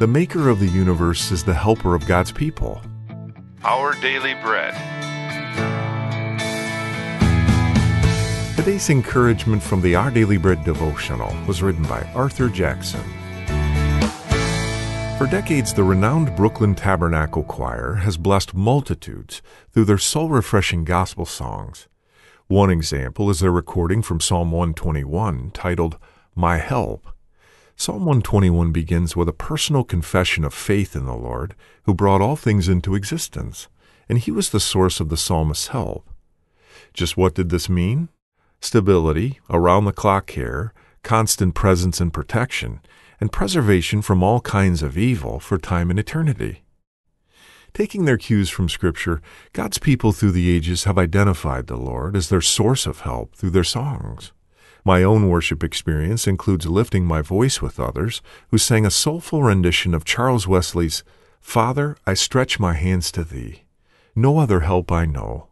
The maker of the universe is the helper of God's people. Our Daily Bread. Today's encouragement from the Our Daily Bread devotional was written by Arthur Jackson. For decades, the renowned Brooklyn Tabernacle Choir has blessed multitudes through their soul refreshing gospel songs. One example is their recording from Psalm 121 titled, My Help. Psalm 121 begins with a personal confession of faith in the Lord, who brought all things into existence, and he was the source of the psalmist's help. Just what did this mean? Stability, around the clock care, constant presence and protection, and preservation from all kinds of evil for time and eternity. Taking their cues from Scripture, God's people through the ages have identified the Lord as their source of help through their songs. My own worship experience includes lifting my voice with others who sang a soulful rendition of Charles Wesley's Father, I stretch my hands to thee. No other help I know.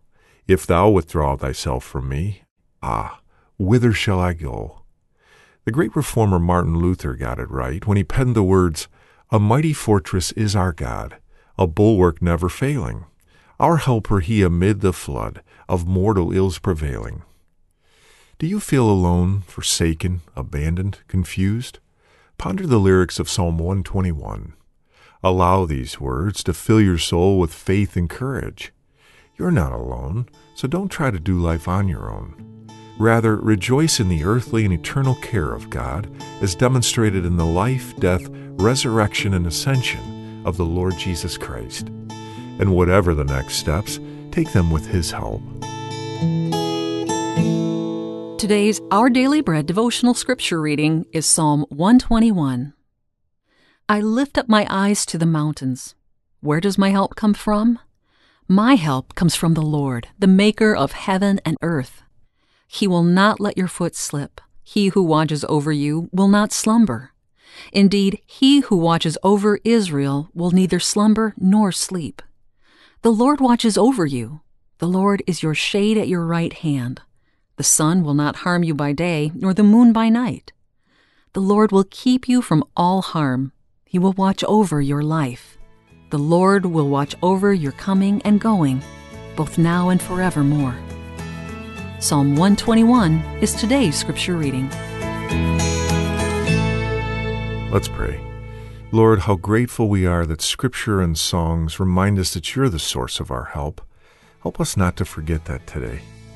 If thou withdraw thyself from me, ah, whither shall I go? The great reformer Martin Luther got it right when he penned the words, A mighty fortress is our God, a bulwark never failing. Our helper he amid the flood of mortal ills prevailing. Do you feel alone, forsaken, abandoned, confused? Ponder the lyrics of Psalm 121. Allow these words to fill your soul with faith and courage. You're not alone, so don't try to do life on your own. Rather, rejoice in the earthly and eternal care of God as demonstrated in the life, death, resurrection, and ascension of the Lord Jesus Christ. And whatever the next steps, take them with His help. Today's Our Daily Bread devotional scripture reading is Psalm 121. I lift up my eyes to the mountains. Where does my help come from? My help comes from the Lord, the maker of heaven and earth. He will not let your foot slip. He who watches over you will not slumber. Indeed, he who watches over Israel will neither slumber nor sleep. The Lord watches over you. The Lord is your shade at your right hand. The sun will not harm you by day, nor the moon by night. The Lord will keep you from all harm. He will watch over your life. The Lord will watch over your coming and going, both now and forevermore. Psalm 121 is today's scripture reading. Let's pray. Lord, how grateful we are that Scripture and songs remind us that you're the source of our help. Help us not to forget that today.